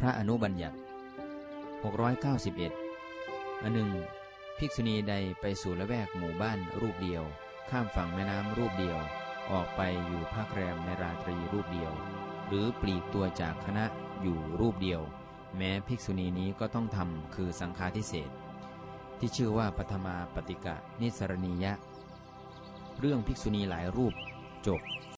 พระอนุบัญญัติ 691อันหนึ่งภิกษุณีใดไปสู่ละแวกหมู่บ้านรูปเดียว ข้ามฝั่งแม่น้ำรูปเดียว ออกไปอยู่ภาคแรมในราตรีรูปเดียว หรือปลีกตัวจากคณะอยู่รูปเดียว แม้ภิกษุณีนี้ก็ต้องทำคือสังฆาทิเศษที่ชื่อว่าปฐมาปฏิกะนิสรณียะ เรื่องภิกษุณีหลายรูปจบ